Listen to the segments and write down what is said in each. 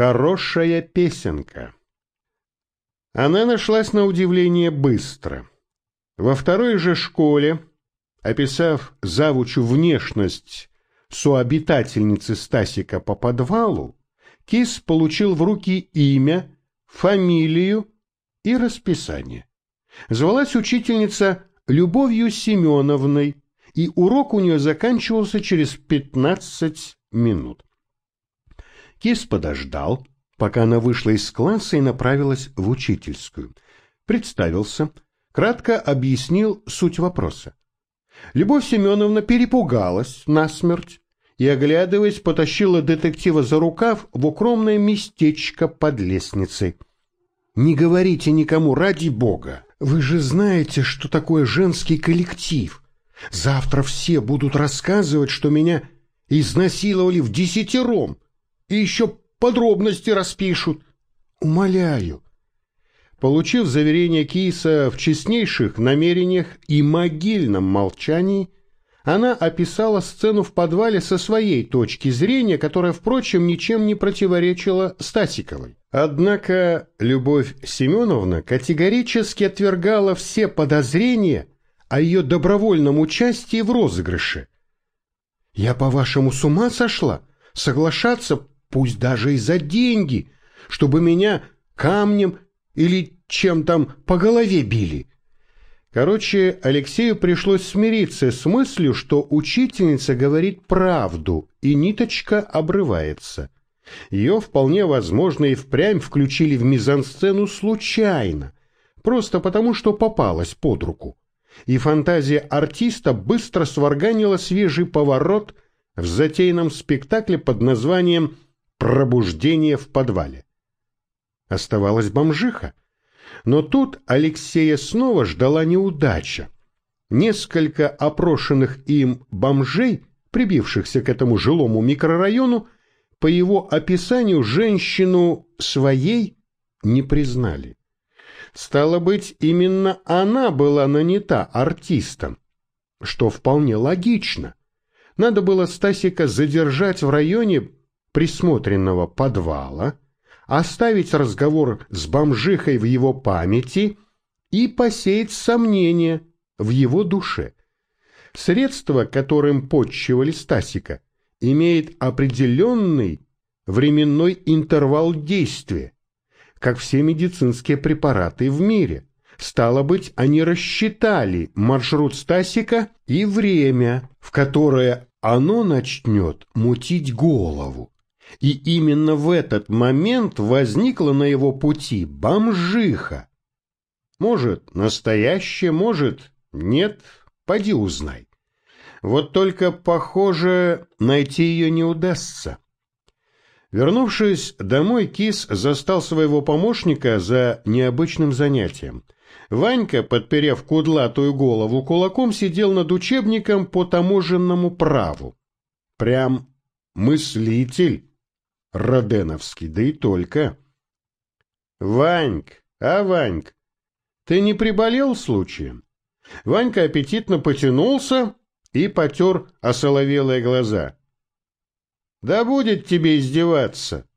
Хорошая песенка. Она нашлась на удивление быстро. Во второй же школе, описав завучу внешность сообитательницы Стасика по подвалу, Кис получил в руки имя, фамилию и расписание. Звалась учительница Любовью Семеновной, и урок у нее заканчивался через пятнадцать минут. Кис подождал, пока она вышла из класса и направилась в учительскую. Представился, кратко объяснил суть вопроса. Любовь Семеновна перепугалась насмерть и, оглядываясь, потащила детектива за рукав в укромное местечко под лестницей. «Не говорите никому, ради бога! Вы же знаете, что такое женский коллектив. Завтра все будут рассказывать, что меня изнасиловали в десятером, и еще подробности распишут. Умоляю». Получив заверение Киса в честнейших намерениях и могильном молчании, она описала сцену в подвале со своей точки зрения, которая, впрочем, ничем не противоречила Стасиковой. Однако Любовь Семеновна категорически отвергала все подозрения о ее добровольном участии в розыгрыше. «Я, по-вашему, с ума сошла? Соглашаться, пусть даже и за деньги, чтобы меня камнем или чем там по голове били?» Короче, Алексею пришлось смириться с мыслью, что учительница говорит правду, и ниточка обрывается. Ее вполне возможно и впрямь включили в мизансцену случайно, просто потому что попалась под руку. И фантазия артиста быстро сварганила свежий поворот в затейном спектакле под названием «Пробуждение в подвале». Оставалась бомжиха, но тут Алексея снова ждала неудача. Несколько опрошенных им бомжей, прибившихся к этому жилому микрорайону, по его описанию женщину своей не признали. Стало быть, именно она была нанята артистом, что вполне логично. Надо было Стасика задержать в районе присмотренного подвала, оставить разговор с бомжихой в его памяти и посеять сомнения в его душе. Средство, которым подчивали Стасика, имеет определенный временной интервал действия, как все медицинские препараты в мире. Стало быть, они рассчитали маршрут Стасика и время, в которое оно начнет мутить голову. И именно в этот момент возникла на его пути бомжиха. Может, настоящая, может, нет, поди узнай. Вот только, похоже, найти ее не удастся. Вернувшись домой, Кис застал своего помощника за необычным занятием. Ванька, подперев кудлатую голову кулаком, сидел над учебником по таможенному праву. Прям мыслитель Роденовский, да и только. Ваньк, а Ваньк, ты не приболел случаем? Ванька аппетитно потянулся и потер осоловелые глаза. Да будет тебе издеваться.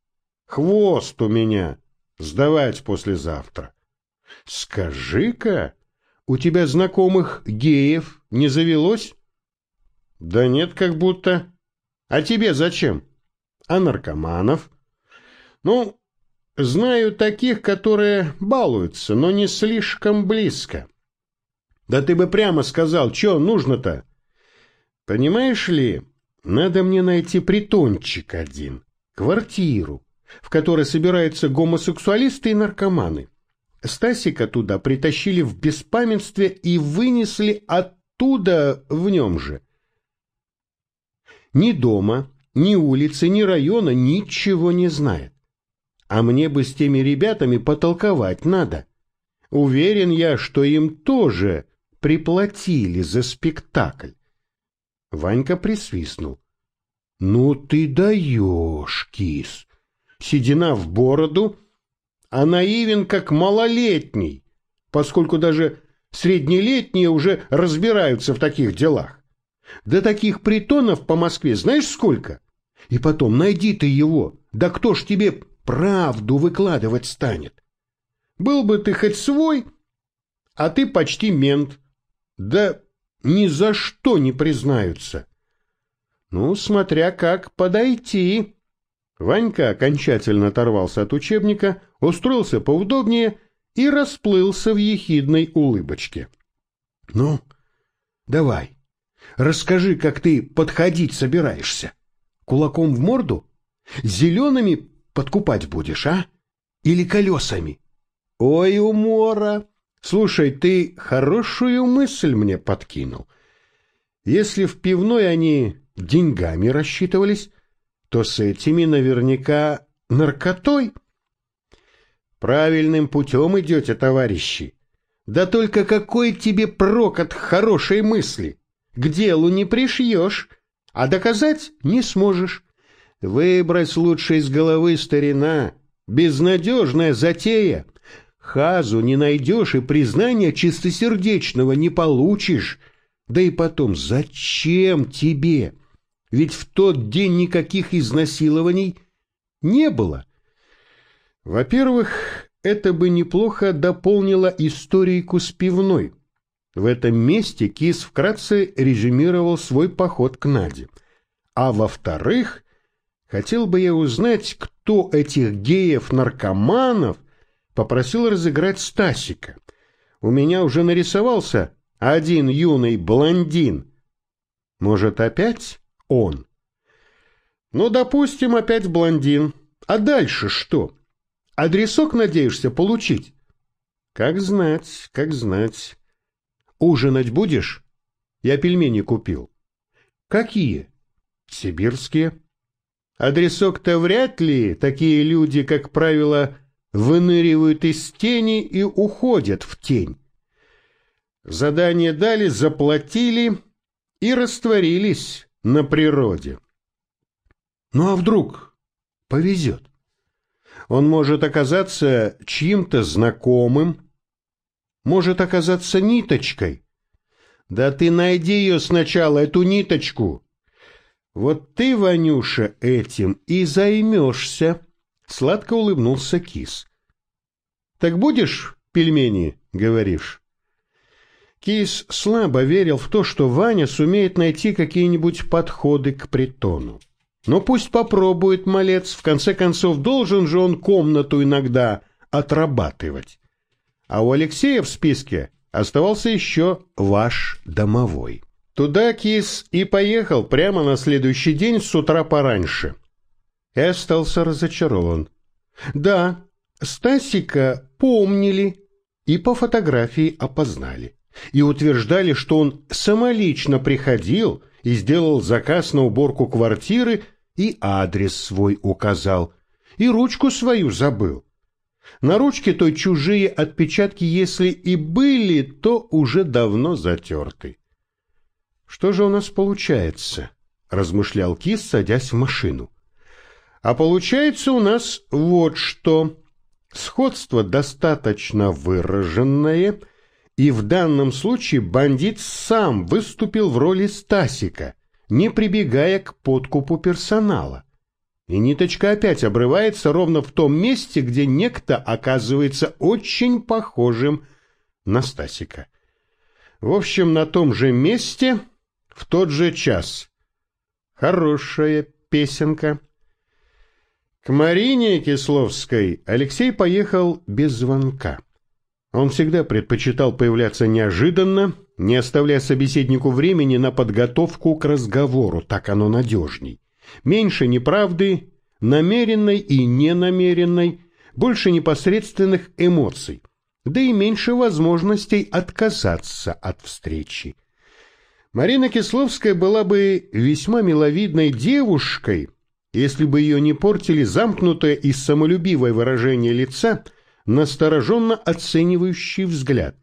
Хвост у меня сдавать послезавтра. Скажи-ка, у тебя знакомых геев не завелось? Да нет, как будто. А тебе зачем? А наркоманов? Ну, знаю таких, которые балуются, но не слишком близко. Да ты бы прямо сказал, что нужно-то? Понимаешь ли, надо мне найти притончик один, квартиру, в которой собираются гомосексуалисты и наркоманы. Стасика туда притащили в беспамятстве и вынесли оттуда в нем же. Ни дома, ни улицы, ни района ничего не знает. А мне бы с теми ребятами потолковать надо. Уверен я, что им тоже приплатили за спектакль. Ванька присвистнул. «Ну ты даешь, кис! Седина в бороду, а наивен как малолетний, поскольку даже среднелетние уже разбираются в таких делах. Да таких притонов по Москве знаешь сколько? И потом, найди ты его. Да кто ж тебе правду выкладывать станет. Был бы ты хоть свой, а ты почти мент. Да ни за что не признаются. Ну, смотря как подойти. Ванька окончательно оторвался от учебника, устроился поудобнее и расплылся в ехидной улыбочке. — Ну, давай, расскажи, как ты подходить собираешься. Кулаком в морду? Зелеными подкупать будешь, а? Или колесами? — Ой, умора! Слушай, ты хорошую мысль мне подкинул. Если в пивной они деньгами рассчитывались, то с этими наверняка наркотой. Правильным путем идете, товарищи. Да только какой тебе прок от хорошей мысли? К делу не пришьешь, а доказать не сможешь. Выбрать лучше из головы старина. Безнадежная затея. Хазу не найдешь и признания чистосердечного не получишь. Да и потом, зачем тебе? Ведь в тот день никаких изнасилований не было. Во-первых, это бы неплохо дополнило историку с пивной. В этом месте Кис вкратце резюмировал свой поход к Наде. А во-вторых, хотел бы я узнать, кто этих геев-наркоманов попросил разыграть Стасика. У меня уже нарисовался один юный блондин. Может, опять он? Ну, допустим, опять блондин. А дальше что? Адресок надеешься получить? Как знать, как знать. Ужинать будешь? Я пельмени купил. Какие? Сибирские. Адресок-то вряд ли такие люди, как правило, выныривают из тени и уходят в тень. Задание дали, заплатили и растворились на природе. Ну а вдруг повезет? Он может оказаться чьим-то знакомым, может оказаться ниточкой. Да ты найди ее сначала, эту ниточку. Вот ты, Ванюша, этим и займешься. Сладко улыбнулся кис. «Так будешь пельмени?» — говоришь. Кис слабо верил в то, что Ваня сумеет найти какие-нибудь подходы к притону. Но пусть попробует малец, в конце концов, должен же он комнату иногда отрабатывать. А у Алексея в списке оставался еще ваш домовой. Туда Кис и поехал прямо на следующий день с утра пораньше и остался разочарован. Да, Стасика помнили и по фотографии опознали, и утверждали, что он самолично приходил и сделал заказ на уборку квартиры и адрес свой указал, и ручку свою забыл. На ручке той чужие отпечатки, если и были, то уже давно затерты. «Что же у нас получается?» — размышлял Кис, садясь в машину. А получается у нас вот что. Сходство достаточно выраженное, и в данном случае бандит сам выступил в роли Стасика, не прибегая к подкупу персонала. И ниточка опять обрывается ровно в том месте, где некто оказывается очень похожим на Стасика. В общем, на том же месте, в тот же час. Хорошая песенка. К Марине Кисловской Алексей поехал без звонка. Он всегда предпочитал появляться неожиданно, не оставляя собеседнику времени на подготовку к разговору, так оно надежней. Меньше неправды, намеренной и ненамеренной, больше непосредственных эмоций, да и меньше возможностей отказаться от встречи. Марина Кисловская была бы весьма миловидной девушкой, если бы ее не портили замкнутое и самолюбивое выражение лица, настороженно оценивающий взгляд.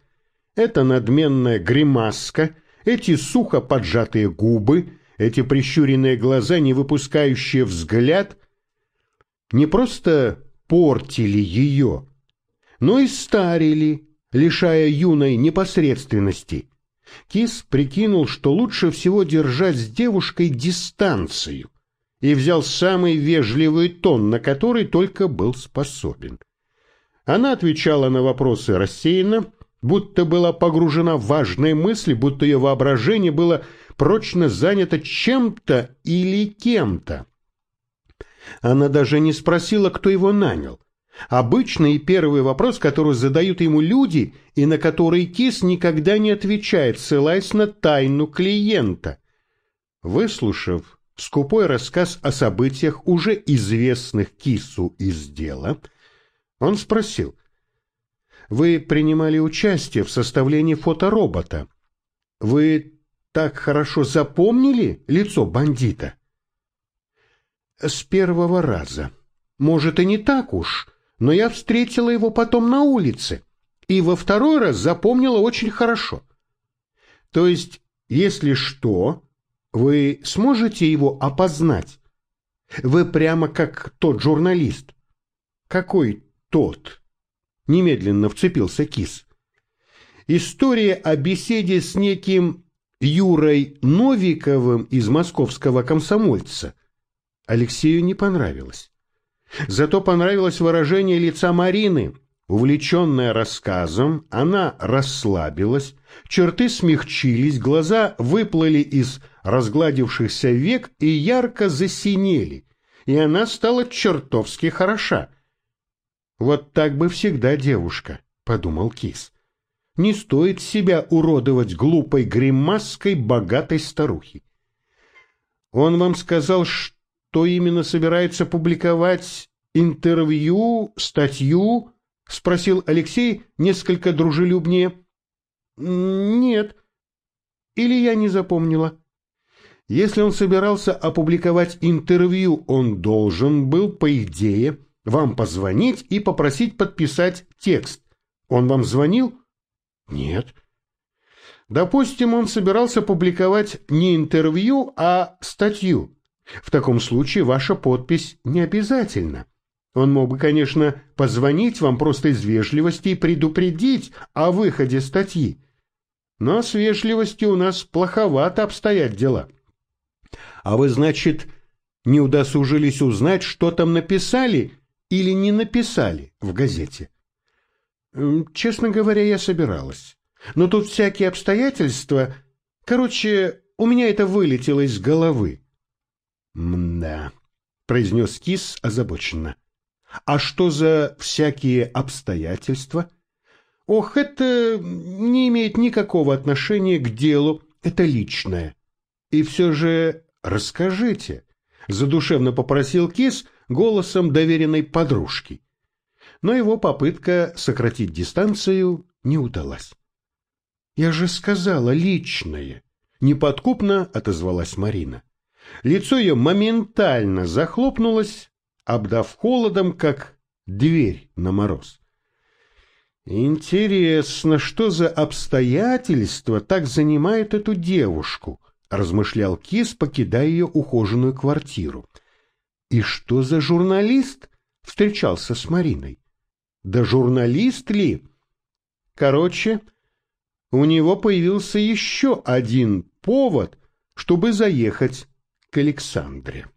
Это надменная гримаска, эти сухо поджатые губы, эти прищуренные глаза, не выпускающие взгляд, не просто портили ее, но и старили, лишая юной непосредственности. Кис прикинул, что лучше всего держать с девушкой дистанцию – и взял самый вежливый тон, на который только был способен. Она отвечала на вопросы рассеянно, будто была погружена в важные мысли, будто ее воображение было прочно занято чем-то или кем-то. Она даже не спросила, кто его нанял. Обычный первый вопрос, который задают ему люди, и на который Кис никогда не отвечает, ссылаясь на тайну клиента. Выслушав скупой рассказ о событиях, уже известных Кису из дела, он спросил, «Вы принимали участие в составлении фоторобота. Вы так хорошо запомнили лицо бандита?» «С первого раза. Может, и не так уж, но я встретила его потом на улице, и во второй раз запомнила очень хорошо. То есть, если что, вы сможете его опознать? Вы прямо как тот журналист. Какой тот? Немедленно вцепился Кис. История о беседе с неким Юрой Новиковым из московского комсомольца Алексею не понравилась. Зато понравилось выражение лица Марины. Увлеченная рассказом, она расслабилась, черты смягчились, глаза выплыли из разгладившихся век и ярко засинели, и она стала чертовски хороша. «Вот так бы всегда девушка», — подумал Кис. «Не стоит себя уродовать глупой гримаской богатой старухи». «Он вам сказал, что именно собирается публиковать интервью, статью?» — спросил Алексей несколько дружелюбнее. «Нет. Или я не запомнила?» Если он собирался опубликовать интервью, он должен был, по идее, вам позвонить и попросить подписать текст. Он вам звонил? Нет. Допустим, он собирался публиковать не интервью, а статью. В таком случае ваша подпись не обязательна. Он мог бы, конечно, позвонить вам просто из вежливости и предупредить о выходе статьи. Но с вежливостью у нас плоховато обстоят дела. А вы, значит, не удосужились узнать, что там написали или не написали в газете? Честно говоря, я собиралась. Но тут всякие обстоятельства... Короче, у меня это вылетело из головы. «Мда», — произнес Кис озабоченно. А что за всякие обстоятельства? Ох, это не имеет никакого отношения к делу, это личное. И все же расскажите, задушевно попросил Кис голосом доверенной подружки. Но его попытка сократить дистанцию не удалась. Я же сказала личное, неподкупно отозвалась Марина. Лицо ее моментально захлопнулось, обдав холодом, как дверь на мороз. «Интересно, что за обстоятельства так занимает эту девушку?» — размышлял Кис, покидая ее ухоженную квартиру. «И что за журналист встречался с Мариной? Да журналист ли?» Короче, у него появился еще один повод, чтобы заехать к Александре.